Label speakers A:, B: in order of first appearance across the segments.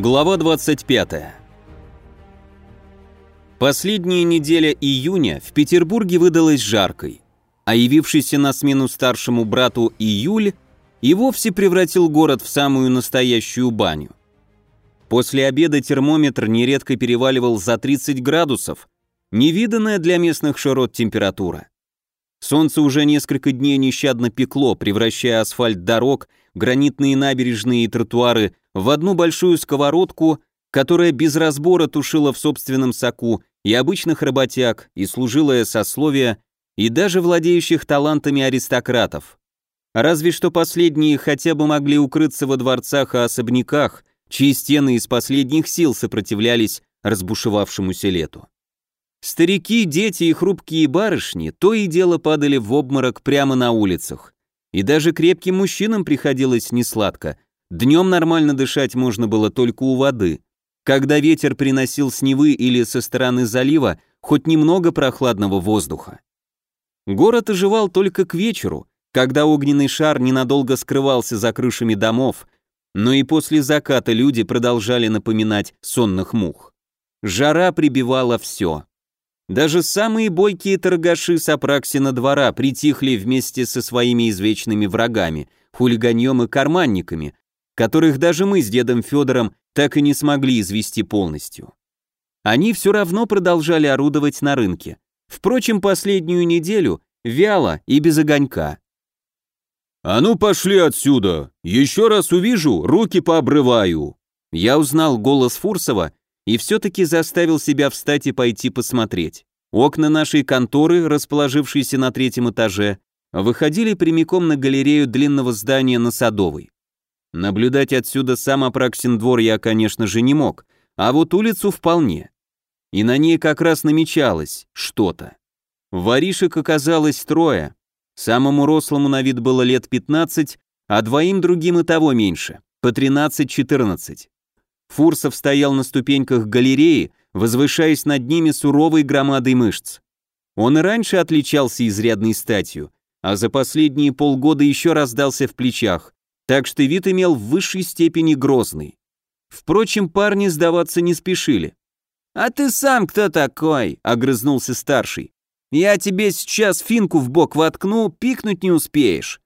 A: Глава 25. Последняя неделя июня в Петербурге выдалась жаркой, а явившийся на смену старшему брату июль и вовсе превратил город в самую настоящую баню. После обеда термометр нередко переваливал за 30 градусов, невиданная для местных широт температура. Солнце уже несколько дней нещадно пекло, превращая асфальт дорог, гранитные набережные и тротуары в одну большую сковородку, которая без разбора тушила в собственном соку и обычных работяг, и служилое сословие, и даже владеющих талантами аристократов. Разве что последние хотя бы могли укрыться во дворцах и особняках, чьи стены из последних сил сопротивлялись разбушевавшемуся лету. Старики, дети и хрупкие барышни то и дело падали в обморок прямо на улицах. И даже крепким мужчинам приходилось несладко. Днем нормально дышать можно было только у воды. Когда ветер приносил с Невы или со стороны залива хоть немного прохладного воздуха. Город оживал только к вечеру, когда огненный шар ненадолго скрывался за крышами домов, но и после заката люди продолжали напоминать сонных мух. Жара прибивала все. Даже самые бойкие торгаши с Апраксина двора притихли вместе со своими извечными врагами, хулиганьем и карманниками, которых даже мы с дедом Федором так и не смогли извести полностью. Они все равно продолжали орудовать на рынке. Впрочем, последнюю неделю вяло и без огонька.
B: «А ну пошли отсюда! Еще раз увижу, руки пообрываю!»
A: Я узнал голос Фурсова и все-таки заставил себя встать и пойти посмотреть. Окна нашей конторы, расположившейся на третьем этаже, выходили прямиком на галерею длинного здания на Садовой. Наблюдать отсюда сам Апраксин двор я, конечно же, не мог, а вот улицу вполне. И на ней как раз намечалось что-то. Воришек оказалось трое. Самому рослому на вид было лет 15, а двоим другим и того меньше, по 13-14. Фурсов стоял на ступеньках галереи, возвышаясь над ними суровой громадой мышц. Он и раньше отличался изрядной статью, а за последние полгода еще раздался в плечах, так что вид имел в высшей степени грозный. Впрочем, парни сдаваться не спешили. «А ты сам кто такой?» — огрызнулся старший. «Я тебе сейчас финку в бок воткну, пикнуть не успеешь».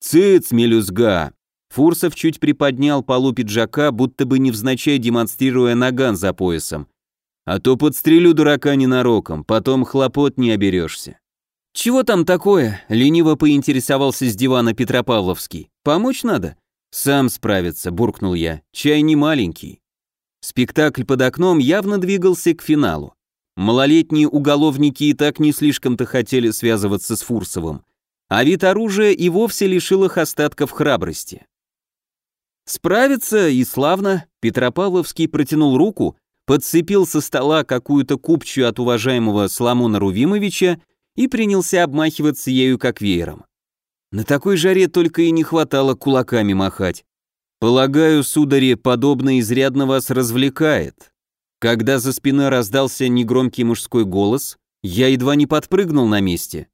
B: «Цыц, мелюзга!»
A: Фурсов чуть приподнял полу пиджака, будто бы невзначай демонстрируя наган за поясом. «А то подстрелю дурака ненароком, потом хлопот не оберешься». «Чего там такое?» — лениво поинтересовался с дивана Петропавловский. «Помочь надо?» «Сам справится», — буркнул я. «Чай не маленький». Спектакль под окном явно двигался к финалу. Малолетние уголовники и так не слишком-то хотели связываться с Фурсовым, а вид оружия и вовсе лишил их остатков храбрости. Справиться и славно, Петропавловский протянул руку, подцепил со стола какую-то купчую от уважаемого Соломона Рувимовича и принялся обмахиваться ею как веером. На такой жаре только и не хватало кулаками махать. Полагаю, судари, подобное изрядно вас развлекает. Когда за спиной раздался негромкий мужской голос, я едва не подпрыгнул на месте.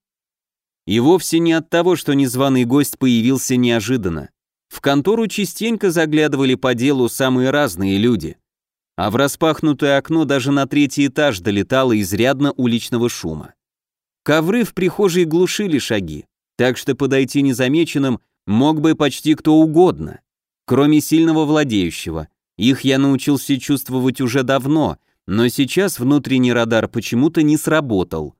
A: И вовсе не от того, что незваный гость появился неожиданно. В контору частенько заглядывали по делу самые разные люди. А в распахнутое окно даже на третий этаж долетало изрядно уличного шума. Ковры в прихожей глушили шаги, так что подойти незамеченным мог бы почти кто угодно, кроме сильного владеющего. Их я научился чувствовать уже давно, но сейчас внутренний радар почему-то не сработал.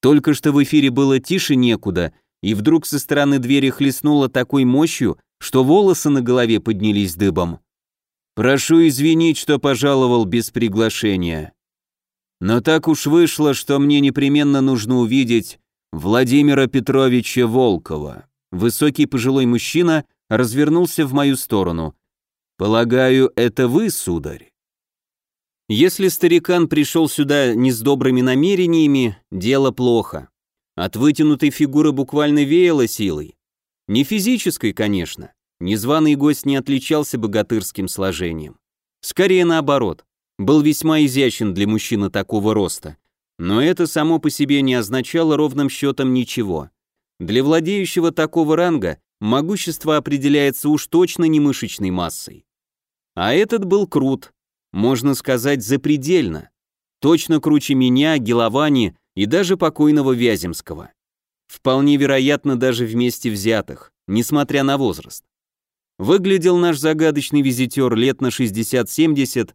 A: Только что в эфире было тише некуда, и вдруг со стороны двери хлестнуло такой мощью, что волосы на голове поднялись дыбом. «Прошу извинить, что пожаловал без приглашения. Но так уж вышло, что мне непременно нужно увидеть Владимира Петровича Волкова». Высокий пожилой мужчина развернулся в мою сторону. «Полагаю, это вы, сударь?» Если старикан пришел сюда не с добрыми намерениями, дело плохо. От вытянутой фигуры буквально веяло силой. Не физической, конечно. Незваный гость не отличался богатырским сложением. Скорее наоборот, был весьма изящен для мужчины такого роста. Но это само по себе не означало ровным счетом ничего. Для владеющего такого ранга могущество определяется уж точно не мышечной массой. А этот был крут, можно сказать, запредельно. Точно круче меня, Геловани и даже покойного Вяземского. Вполне вероятно, даже вместе взятых, несмотря на возраст. Выглядел наш загадочный визитер лет на 60-70,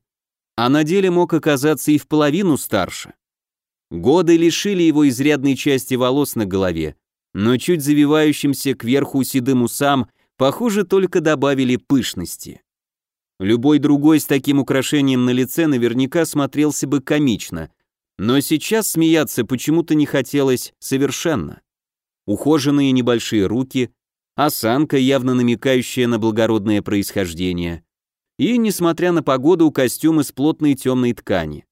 A: а на деле мог оказаться и в половину старше. Годы лишили его изрядной части волос на голове, но чуть завивающимся кверху седым усам, похоже, только добавили пышности. Любой другой с таким украшением на лице наверняка смотрелся бы комично, но сейчас смеяться почему-то не хотелось совершенно. Ухоженные небольшие руки, осанка, явно намекающая на благородное происхождение, и, несмотря на погоду, костюм из плотной темной ткани.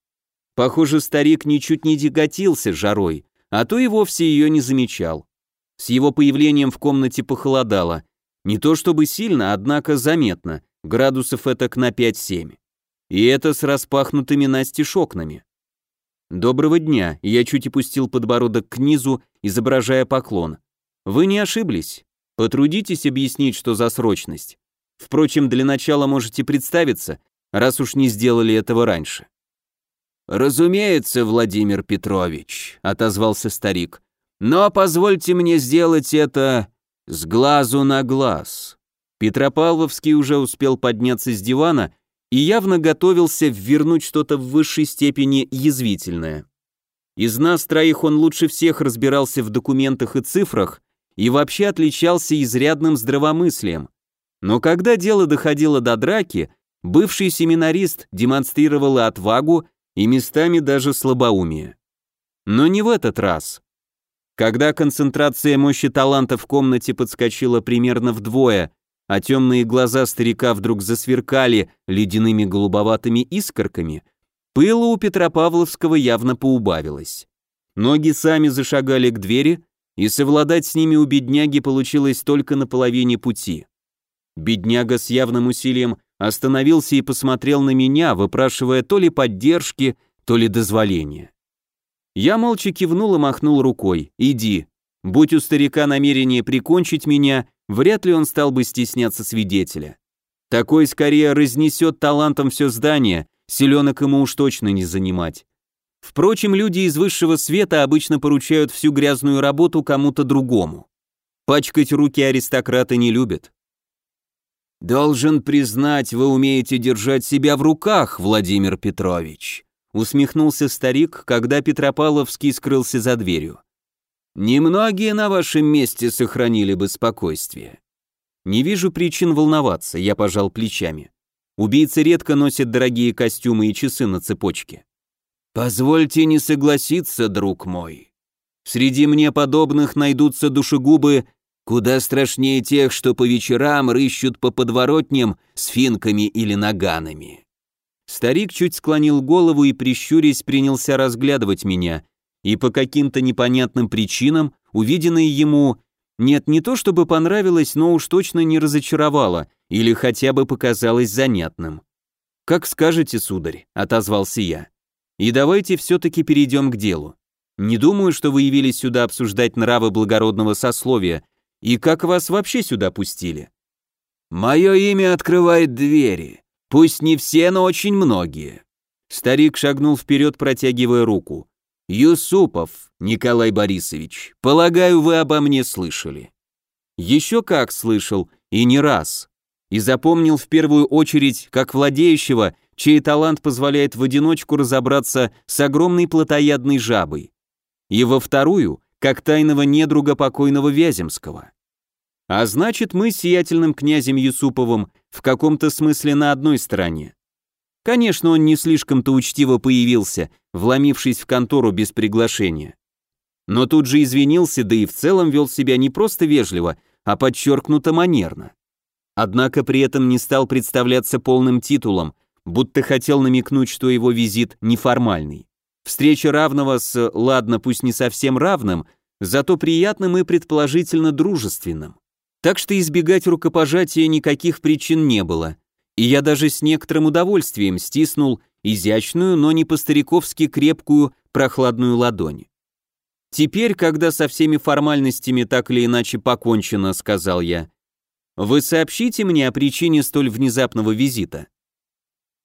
A: Похоже, старик ничуть не тяготился жарой, а то и вовсе ее не замечал. С его появлением в комнате похолодало. Не то чтобы сильно, однако заметно, градусов этак на 5-7. И это с распахнутыми настежь окнами. «Доброго дня», я чуть опустил подбородок к низу, изображая поклон. «Вы не ошиблись. Потрудитесь объяснить, что за срочность. Впрочем, для начала можете представиться, раз уж не сделали этого раньше».
B: «Разумеется, Владимир Петрович», — отозвался старик. «Но позвольте мне сделать это с глазу на глаз».
A: Петропавловский уже успел подняться с дивана и явно готовился ввернуть что-то в высшей степени язвительное. Из нас троих он лучше всех разбирался в документах и цифрах и вообще отличался изрядным здравомыслием. Но когда дело доходило до драки, бывший семинарист демонстрировал отвагу и местами даже слабоумие. Но не в этот раз. Когда концентрация мощи таланта в комнате подскочила примерно вдвое, а темные глаза старика вдруг засверкали ледяными голубоватыми искорками, пыла у Петропавловского явно поубавилось. Ноги сами зашагали к двери, и совладать с ними у бедняги получилось только на половине пути. Бедняга с явным усилием остановился и посмотрел на меня, выпрашивая то ли поддержки, то ли дозволения. Я молча кивнул и махнул рукой. «Иди. Будь у старика намерение прикончить меня, вряд ли он стал бы стесняться свидетеля. Такой скорее разнесет талантом все здание, селенок ему уж точно не занимать. Впрочем, люди из высшего света обычно поручают всю грязную работу кому-то другому. Пачкать руки аристократы не любят.
B: «Должен признать, вы умеете держать себя в руках, Владимир Петрович», усмехнулся старик, когда Петропавловский скрылся за дверью. «Немногие на вашем месте сохранили бы спокойствие».
A: «Не вижу причин волноваться», я пожал плечами. Убийцы редко носят дорогие костюмы и часы на цепочке.
B: «Позвольте не согласиться, друг мой.
A: Среди мне подобных найдутся душегубы,
B: Куда страшнее тех, что по вечерам рыщут по подворотням с финками или наганами.
A: Старик чуть склонил голову и, прищурясь, принялся разглядывать меня, и по каким-то непонятным причинам увиденное ему нет, не то чтобы понравилось, но уж точно не разочаровало или хотя бы показалось занятным. «Как скажете, сударь», — отозвался я. «И давайте все-таки перейдем к делу. Не думаю, что вы явились сюда обсуждать нравы благородного сословия, и как вас вообще сюда пустили?
B: Мое имя открывает двери. Пусть не все, но очень многие.
A: Старик шагнул вперед, протягивая руку.
B: Юсупов, Николай Борисович, полагаю, вы обо мне слышали.
A: Еще как слышал, и не раз. И запомнил в первую очередь, как владеющего, чей талант позволяет в одиночку разобраться с огромной плотоядной жабой. И во вторую, как тайного недруга покойного Вяземского. А значит, мы с сиятельным князем Юсуповым в каком-то смысле на одной стороне. Конечно, он не слишком-то учтиво появился, вломившись в контору без приглашения. Но тут же извинился, да и в целом вел себя не просто вежливо, а подчеркнуто манерно. Однако при этом не стал представляться полным титулом, будто хотел намекнуть, что его визит неформальный. Встреча равного с, ладно, пусть не совсем равным, зато приятным и предположительно дружественным. Так что избегать рукопожатия никаких причин не было, и я даже с некоторым удовольствием стиснул изящную, но не по-стариковски крепкую, прохладную ладонь. «Теперь, когда со всеми формальностями так или иначе покончено», — сказал я, — «вы сообщите мне о причине столь внезапного визита».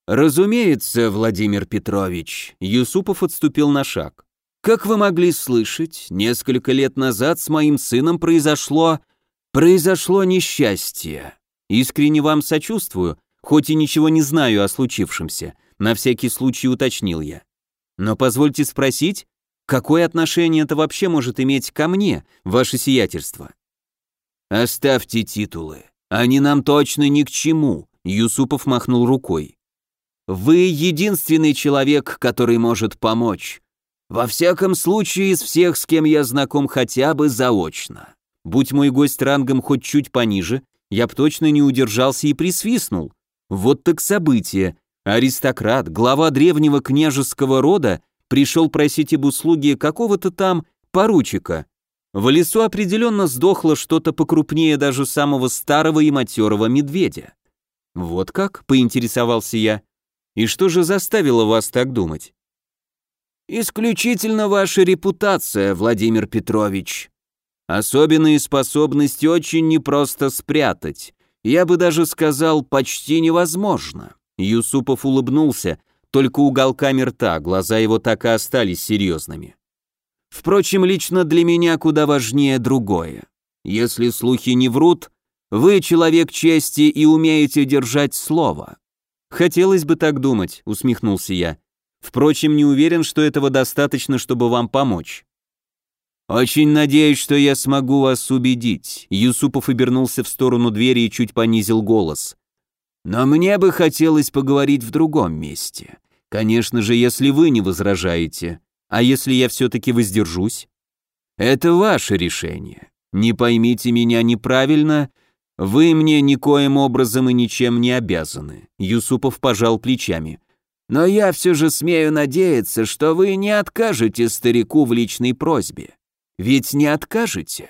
B: Разумеется, Владимир Петрович, Юсупов отступил на шаг. Как вы могли слышать, несколько лет назад с моим сыном произошло... произошло несчастье. Искренне вам сочувствую, хоть и ничего не знаю о случившемся, на всякий случай уточнил я. Но позвольте спросить, какое отношение это вообще может иметь ко мне, ваше сиятельство? Оставьте титулы, они нам точно ни к чему, Юсупов махнул рукой. Вы единственный человек, который может помочь. Во всяком случае, из всех, с кем я знаком хотя бы заочно. Будь мой гость рангом хоть чуть пониже, я б точно не удержался и присвистнул. Вот так событие. Аристократ, глава древнего княжеского рода, пришел просить об услуге какого-то там поручика. В лесу определенно сдохло что-то покрупнее даже самого старого и матерого медведя. Вот как, поинтересовался я. И что же заставило вас так думать? Исключительно ваша репутация, Владимир Петрович. Особенные способности очень непросто спрятать. Я бы даже сказал, почти невозможно. Юсупов улыбнулся, только уголками рта, глаза его так и остались серьезными. Впрочем, лично для меня куда важнее другое. Если слухи не врут, вы человек чести и умеете держать слово. Хотелось бы так думать, усмехнулся я. Впрочем, не уверен, что этого достаточно, чтобы вам помочь. Очень надеюсь, что я смогу вас убедить. Юсупов обернулся в сторону двери и чуть понизил голос. Но мне бы хотелось поговорить в другом месте. Конечно же, если вы не возражаете. А если я все-таки воздержусь? Это ваше решение. Не поймите меня неправильно, вы мне никоим образом и ничем не обязаны. Юсупов пожал плечами. Но я все же смею надеяться, что вы не откажете старику в личной просьбе. Ведь не откажете.